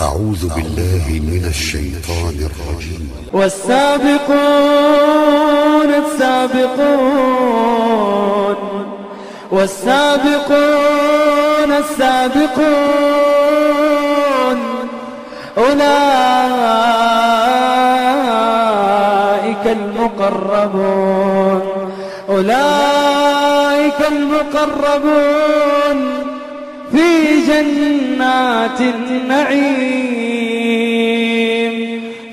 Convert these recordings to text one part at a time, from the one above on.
أعوذ بالله من الشيطان الرجيم. والسابقون السابقون والسابقون السابقون أولئك المقربون أولئك المقربون في جنات النعيم.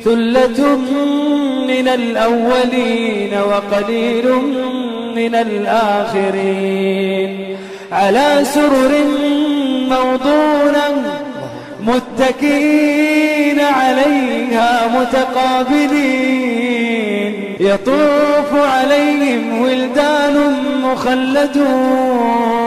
ثلة من الأولين وقليل من الآخرين. على سرر موضونة متكئين عليها متقابلين. يطوف عليهم ولدان مخلدون.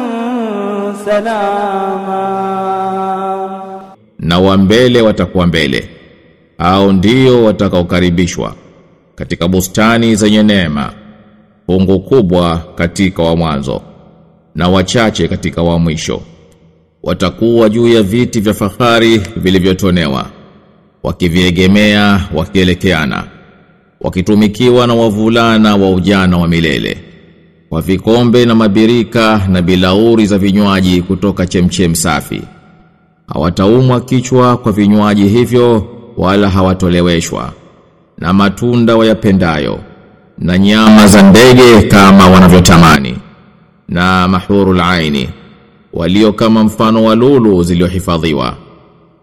salama, na wa mbele watakuwa mbele, hao ndio watakaokaribishwa katika bustani zenye neema, fungu kubwa katika wa mwanzo na wachache katika wa mwisho. Watakuwa juu ya viti vya fahari vilivyotonewa, wakiviegemea wakielekeana, wakitumikiwa na wavulana wa ujana wa milele kwa vikombe na mabirika na bilauri za vinywaji kutoka chemchem safi. Hawataumwa kichwa kwa vinywaji hivyo wala hawatoleweshwa na matunda wayapendayo na nyama za ndege kama wanavyotamani na mahurul aini walio kama mfano wa lulu zilizohifadhiwa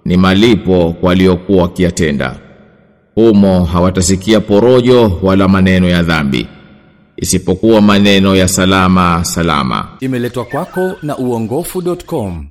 ni malipo waliokuwa wakiyatenda. Humo hawatasikia porojo wala maneno ya dhambi isipokuwa maneno ya salama salama Imeletwa kwako na uongofu.com.